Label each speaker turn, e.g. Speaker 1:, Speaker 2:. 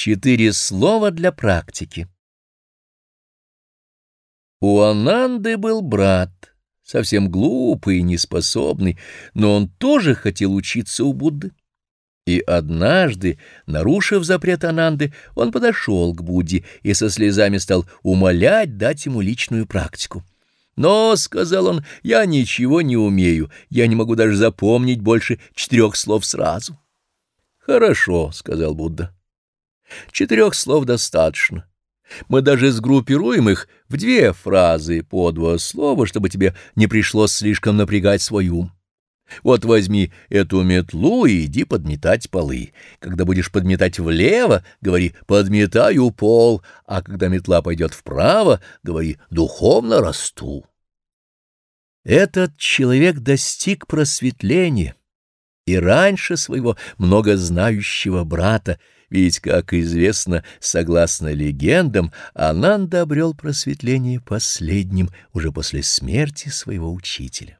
Speaker 1: Четыре слова для практики. У Ананды был брат, совсем глупый и неспособный, но он тоже хотел учиться у Будды. И однажды, нарушив запрет Ананды, он подошел к Будде и со слезами стал умолять дать ему личную практику. «Но, — сказал он, — я ничего не умею, я не могу даже запомнить больше четырех слов сразу». «Хорошо, — сказал Будда. Четырех слов достаточно. Мы даже сгруппируем их в две фразы по два слова, чтобы тебе не пришлось слишком напрягать свой ум. Вот возьми эту метлу и иди подметать полы. Когда будешь подметать влево, говори «подметаю пол», а когда метла пойдет вправо, говори «духовно расту». Этот человек достиг просветления и раньше своего многознающего брата, ведь, как известно, согласно легендам, Ананда обрел просветление последним уже после смерти своего учителя.